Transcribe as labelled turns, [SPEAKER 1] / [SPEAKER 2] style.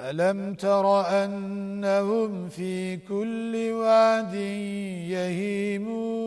[SPEAKER 1] ألم تر أنهم في كل واد يهيمون؟